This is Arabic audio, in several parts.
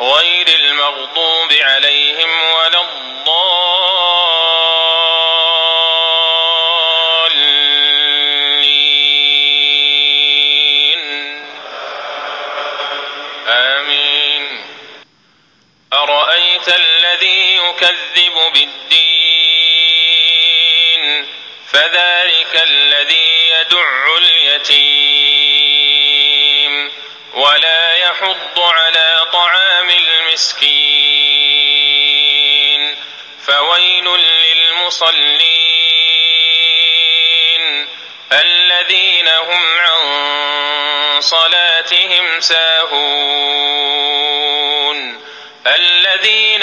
غير المغضوب عليهم ولا الضالين. آمين. أرأيت الذي يكذب بالدين؟ فذلك الذي يدع اليتيم. ولا يحض على مسكين فويل للمصلين. الذين هم عن صلاتهم ساهون. الذين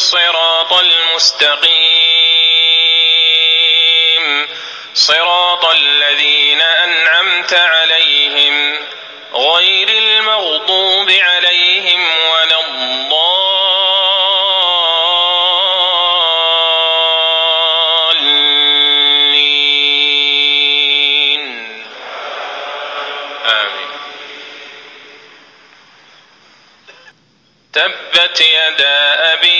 الصراط المستقيم. صراط الذين أنعمت عليهم غير المغضوب عليهم ولا الضالين. آمين. تبت يدا أبي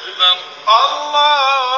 الله